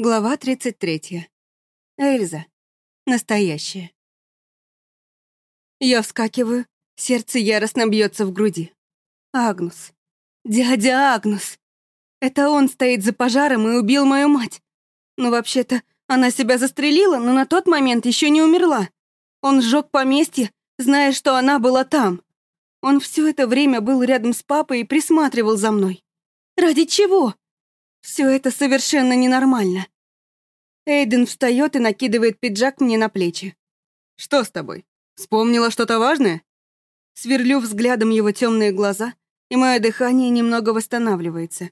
Глава 33. Эльза. Настоящая. Я вскакиваю, сердце яростно бьется в груди. Агнус. Дядя Агнус. Это он стоит за пожаром и убил мою мать. Ну, вообще-то, она себя застрелила, но на тот момент еще не умерла. Он сжег поместье, зная, что она была там. Он все это время был рядом с папой и присматривал за мной. Ради чего? Все это совершенно ненормально. Эйден встает и накидывает пиджак мне на плечи. «Что с тобой? Вспомнила что-то важное?» Сверлю взглядом его темные глаза, и мое дыхание немного восстанавливается.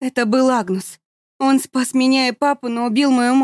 Это был Агнус. Он спас меня и папу, но убил мою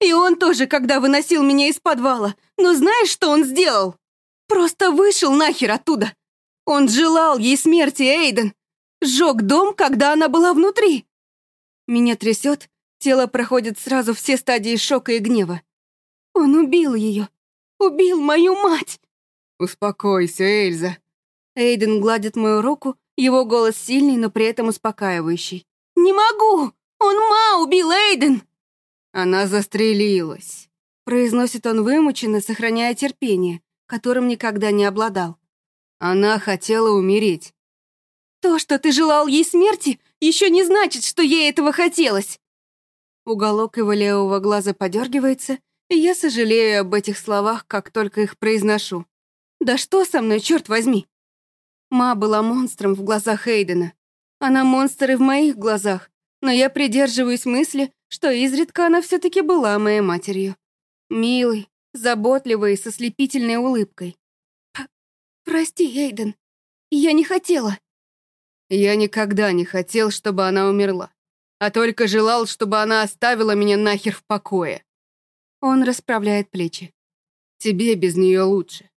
И он тоже, когда выносил меня из подвала. Но знаешь, что он сделал? Просто вышел нахер оттуда. Он желал ей смерти, Эйден. Сжег дом, когда она была внутри. Меня трясет, тело проходит сразу все стадии шока и гнева. Он убил ее. Убил мою мать. Успокойся, Эльза. Эйден гладит мою руку, его голос сильный, но при этом успокаивающий. «Не могу! Он Ма убил Эйден!» Она застрелилась. Произносит он вымученно, сохраняя терпение, которым никогда не обладал. Она хотела умереть. То, что ты желал ей смерти, еще не значит, что ей этого хотелось. Уголок его левого глаза подергивается, и я сожалею об этих словах, как только их произношу. Да что со мной, черт возьми? но я придерживаюсь мысли, что изредка она все-таки была моей матерью. Милой, заботливой, со слепительной улыбкой. «Прости, Эйден, я не хотела». «Я никогда не хотел, чтобы она умерла, а только желал, чтобы она оставила меня нахер в покое». Он расправляет плечи. «Тебе без нее лучше.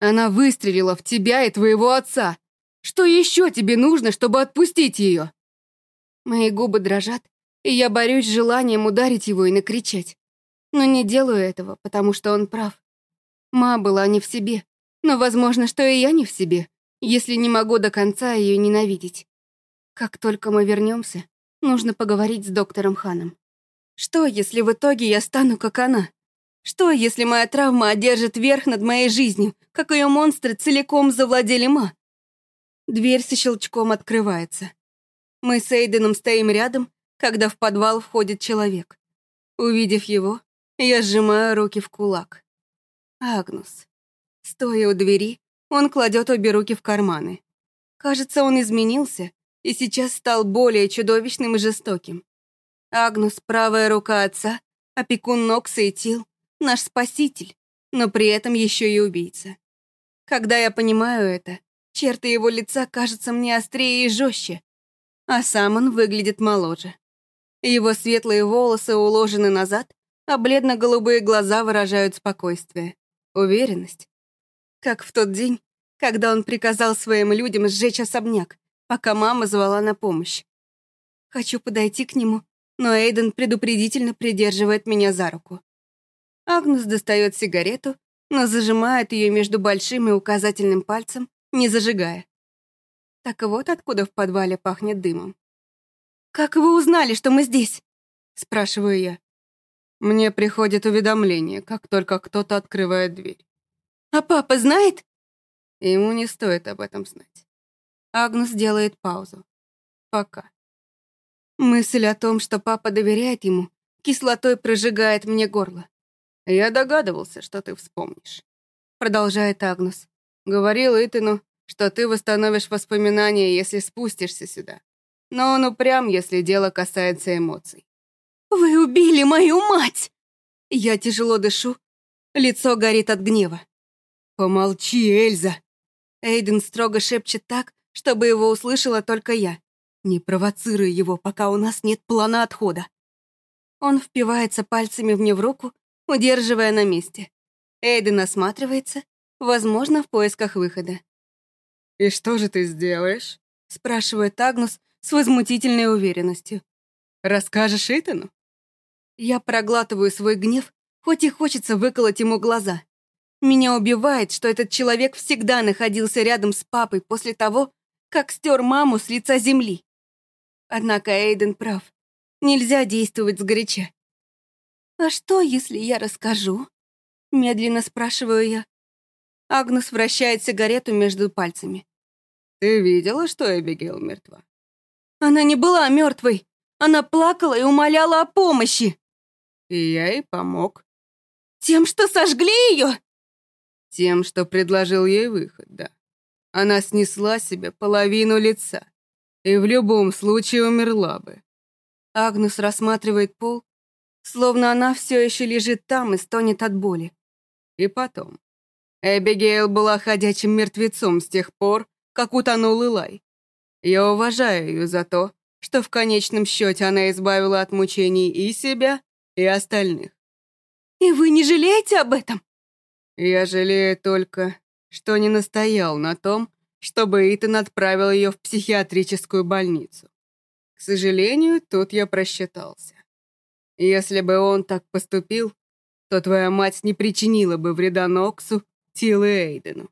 Она выстрелила в тебя и твоего отца. Что еще тебе нужно, чтобы отпустить ее?» Мои губы дрожат, и я борюсь с желанием ударить его и накричать. Но не делаю этого, потому что он прав. Ма была не в себе, но, возможно, что и я не в себе, если не могу до конца ее ненавидеть. Как только мы вернемся, нужно поговорить с доктором Ханом. Что, если в итоге я стану как она? Что, если моя травма одержит верх над моей жизнью, как ее монстры целиком завладели Ма? Дверь со щелчком открывается. Мы с Эйденом стоим рядом, когда в подвал входит человек. Увидев его, я сжимаю руки в кулак. Агнус. Стоя у двери, он кладет обе руки в карманы. Кажется, он изменился и сейчас стал более чудовищным и жестоким. Агнус — правая рука отца, опекун Нокса и Тил, наш спаситель, но при этом еще и убийца. Когда я понимаю это, черты его лица кажутся мне острее и жестче, а сам он выглядит моложе. Его светлые волосы уложены назад, а бледно-голубые глаза выражают спокойствие, уверенность. Как в тот день, когда он приказал своим людям сжечь особняк, пока мама звала на помощь. Хочу подойти к нему, но Эйден предупредительно придерживает меня за руку. Агнус достает сигарету, но зажимает ее между большим и указательным пальцем, не зажигая. Так вот откуда в подвале пахнет дымом. «Как вы узнали, что мы здесь?» — спрашиваю я. Мне приходит уведомление, как только кто-то открывает дверь. «А папа знает?» Ему не стоит об этом знать. Агнус делает паузу. Пока. Мысль о том, что папа доверяет ему, кислотой прожигает мне горло. «Я догадывался, что ты вспомнишь», — продолжает Агнус. «Говорил Итану, что ты восстановишь воспоминания, если спустишься сюда. Но он упрям, если дело касается эмоций. «Вы убили мою мать!» Я тяжело дышу, лицо горит от гнева. «Помолчи, Эльза!» Эйден строго шепчет так, чтобы его услышала только я. «Не провоцируй его, пока у нас нет плана отхода». Он впивается пальцами мне в руку, удерживая на месте. Эйден осматривается, возможно, в поисках выхода. «И что же ты сделаешь?» спрашивает Агнус с возмутительной уверенностью. «Расскажешь Итану?» Я проглатываю свой гнев, хоть и хочется выколоть ему глаза. Меня убивает, что этот человек всегда находился рядом с папой после того, как стер маму с лица земли. Однако Эйден прав. Нельзя действовать сгоряча. «А что, если я расскажу?» Медленно спрашиваю я. Агнус вращает сигарету между пальцами. «Ты видела, что Эбигейл мертва?» «Она не была мертвой. Она плакала и умоляла о помощи». «И я ей помог». «Тем, что сожгли ее?» «Тем, что Эбигейл была ходячим мертвецом с тех пор, как утонул Илай. Я уважаю ее за то, что в конечном счете она избавила от мучений и себя, и остальных. «И вы не жалеете об этом?» «Я жалею только, что не настоял на том, чтобы Итан отправил ее в психиатрическую больницу. К сожалению, тут я просчитался. Если бы он так поступил, то твоя мать не причинила бы вреда Ноксу тело Эйдену.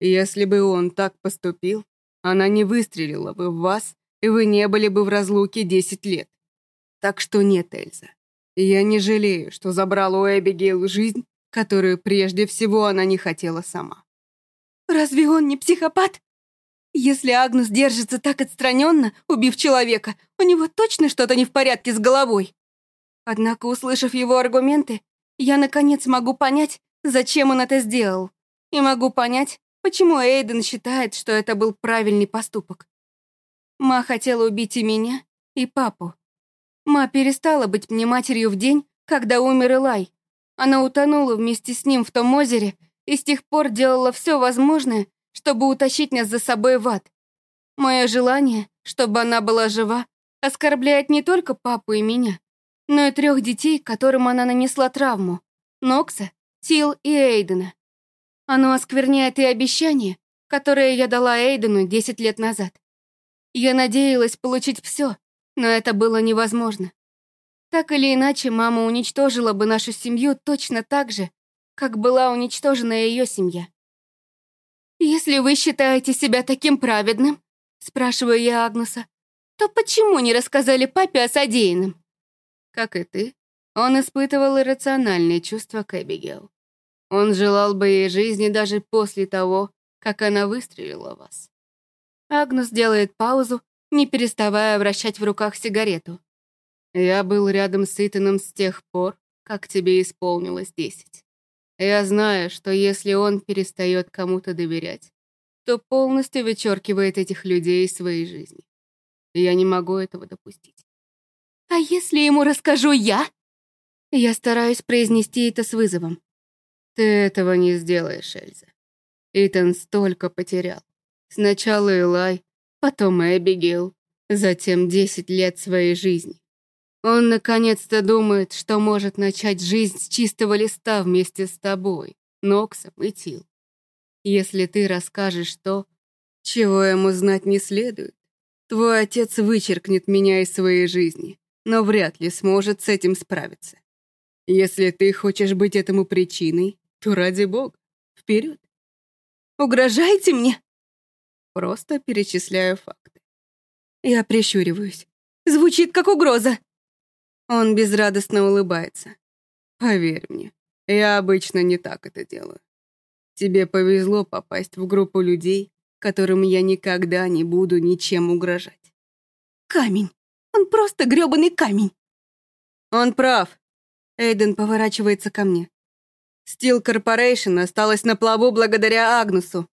Если бы он так поступил, она не выстрелила бы в вас, и вы не были бы в разлуке 10 лет. Так что нет, Эльза. Я не жалею, что забрала у Эбигейл жизнь, которую прежде всего она не хотела сама. Разве он не психопат? Если Агнус держится так отстраненно, убив человека, у него точно что-то не в порядке с головой. Однако, услышав его аргументы, я, наконец, могу понять, зачем он это сделал. И могу понять, почему Эйден считает, что это был правильный поступок. Ма хотела убить и меня, и папу. Ма перестала быть мне матерью в день, когда умер Илай. Она утонула вместе с ним в том озере и с тех пор делала все возможное, чтобы утащить нас за собой в ад. Мое желание, чтобы она была жива, оскорбляет не только папу и меня, но Тил и Эйдена. Оно оскверняет и обещание, которое я дала Эйдену 10 лет назад. Я надеялась получить все, но это было невозможно. Так или иначе, мама уничтожила бы нашу семью точно так же, как была уничтожена ее семья. «Если вы считаете себя таким праведным, — спрашиваю я Агнуса, — то почему не рассказали папе о содеянном?» Как и ты, он испытывал иррациональные чувства к Эбигейл. Он желал бы ей жизни даже после того, как она выстрелила вас. Агнус делает паузу, не переставая вращать в руках сигарету. Я был рядом с Итаном с тех пор, как тебе исполнилось десять. Я знаю, что если он перестает кому-то доверять, то полностью вычеркивает этих людей из своей жизни. Я не могу этого допустить. «А если ему расскажу я?» Я стараюсь произнести это с вызовом. «Ты этого не сделаешь, Эльза. Итан столько потерял. Сначала Элай, потом Эбигейл, затем десять лет своей жизни. Он наконец-то думает, что может начать жизнь с чистого листа вместе с тобой, Ноксом и Тил. Если ты расскажешь то, чего ему знать не следует, твой отец вычеркнет меня из своей жизни но вряд ли сможет с этим справиться. Если ты хочешь быть этому причиной, то ради бога, вперед. Угрожаете мне? Просто перечисляю факты. Я прищуриваюсь. Звучит как угроза. Он безрадостно улыбается. Поверь мне, я обычно не так это делаю. Тебе повезло попасть в группу людей, которым я никогда не буду ничем угрожать. Камень. Он просто грёбаный камень. Он прав. Эйден поворачивается ко мне. Steel Corporation осталась на плаву благодаря Агнусу.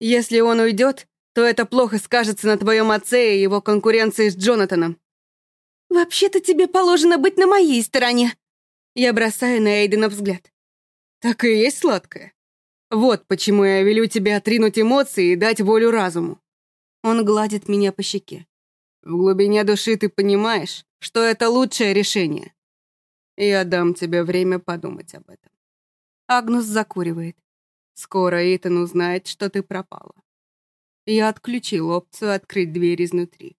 Если он уйдет, то это плохо скажется на твоем отце и его конкуренции с Джонатаном. «Вообще-то тебе положено быть на моей стороне». Я бросаю на Эйдена взгляд. «Так и есть сладкое. Вот почему я велю тебе отринуть эмоции и дать волю разуму». Он гладит меня по щеке. В глубине души ты понимаешь, что это лучшее решение. Я дам тебе время подумать об этом. Агнус закуривает. Скоро Итан узнает, что ты пропала. Я отключил опцию открыть дверь изнутри.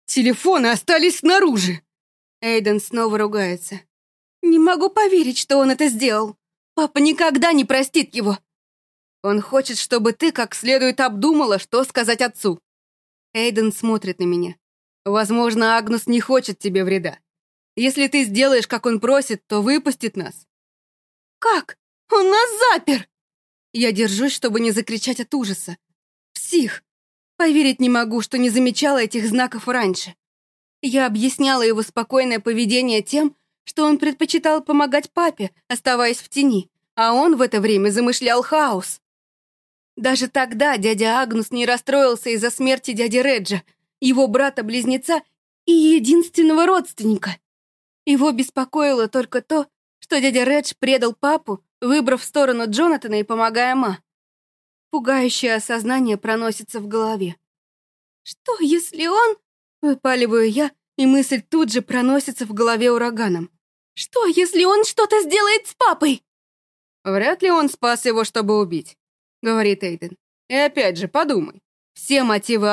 Сиди здесь и хорошенько все проанализируй, Эльза. Дверь со щелчком закрывается за ним. Эйден подбегает к выходу и прижимает мой палец к экрану. Он продолжает мигать красным. «Твою мать!» — ругается Эйден. «Он только что закрыл нас?» — изумленно бормочу я. «Телефоны остались снаружи!» Эйден снова ругается. «Не могу поверить, что он это сделал. Папа Поверить не могу, что не замечала этих знаков раньше. Я объясняла его спокойное поведение тем, что он предпочитал помогать папе, оставаясь в тени, а он в это время замышлял хаос. Даже тогда дядя Агнус не расстроился из-за смерти дяди Реджа, его брата-близнеца и единственного родственника. Его беспокоило только то, что дядя Редж предал папу, выбрав сторону Джонатана и помогая Ма. Пугающее осознание проносится в голове. «Что, если он...» — выпаливаю я, и мысль тут же проносится в голове ураганом. «Что, если он что-то сделает с папой?» «Вряд ли он спас его, чтобы убить», — говорит Эйден. «И опять же, подумай. Все мотивы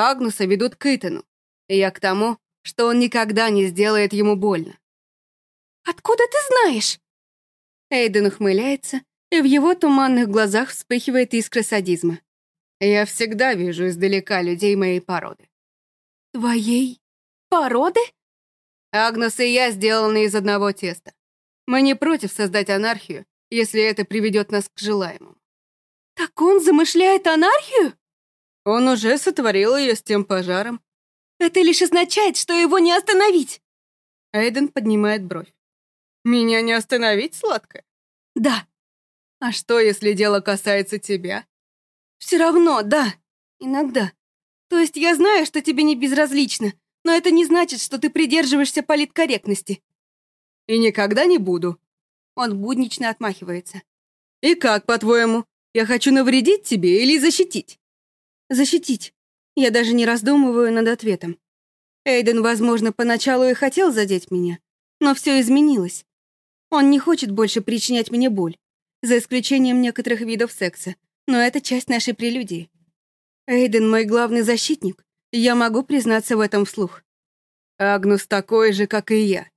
Агнуса ведут к Итану. И я к тому, что он никогда не сделает ему больно». «Откуда ты знаешь?» Эйден ухмыляется, и в его туманных глазах вспыхивает искра садизма. «Я всегда вижу издалека людей моей породы». «Твоей породы?» Агнес и я сделаны из одного теста. Мы не против создать анархию, за исключением некоторых видов секса, но это часть нашей прелюдии. Эйден — мой главный защитник, я могу признаться в этом вслух. Агнус такой же, как и я.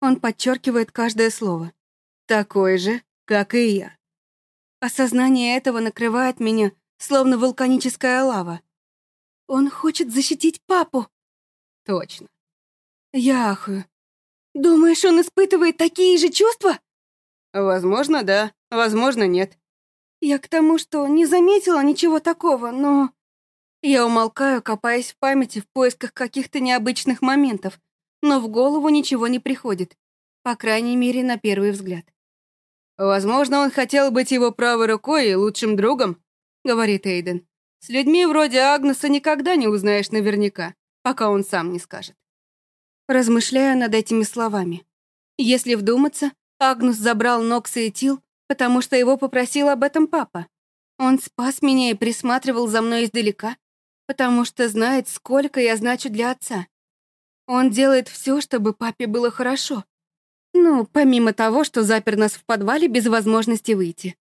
Он подчеркивает каждое слово. Такой же, как и я. Осознание этого накрывает меня, словно вулканическая лава. Он хочет защитить папу. Точно. Я ахую. Думаешь, он испытывает такие же чувства? Возможно, да. Возможно, нет. Я к тому, что не заметила ничего такого, но... Я умолкаю, копаясь в памяти в поисках каких-то необычных моментов, но в голову ничего не приходит, по крайней мере, на первый взгляд. «Возможно, он хотел быть его правой рукой и лучшим другом», — говорит Эйден. «С людьми вроде Агнеса никогда не узнаешь наверняка, пока он сам не скажет». Размышляю над этими словами. Если вдуматься, Агнус забрал Нокса и Тил потому что его попросил об этом папа. Он спас меня и присматривал за мной издалека, потому что знает, сколько я значу для отца. Он делает все, чтобы папе было хорошо. Ну, помимо того, что запер нас в подвале без возможности выйти.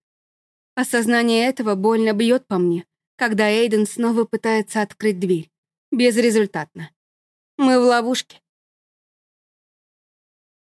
Осознание этого больно бьет по мне, когда Эйден снова пытается открыть дверь. Безрезультатно. Мы в ловушке.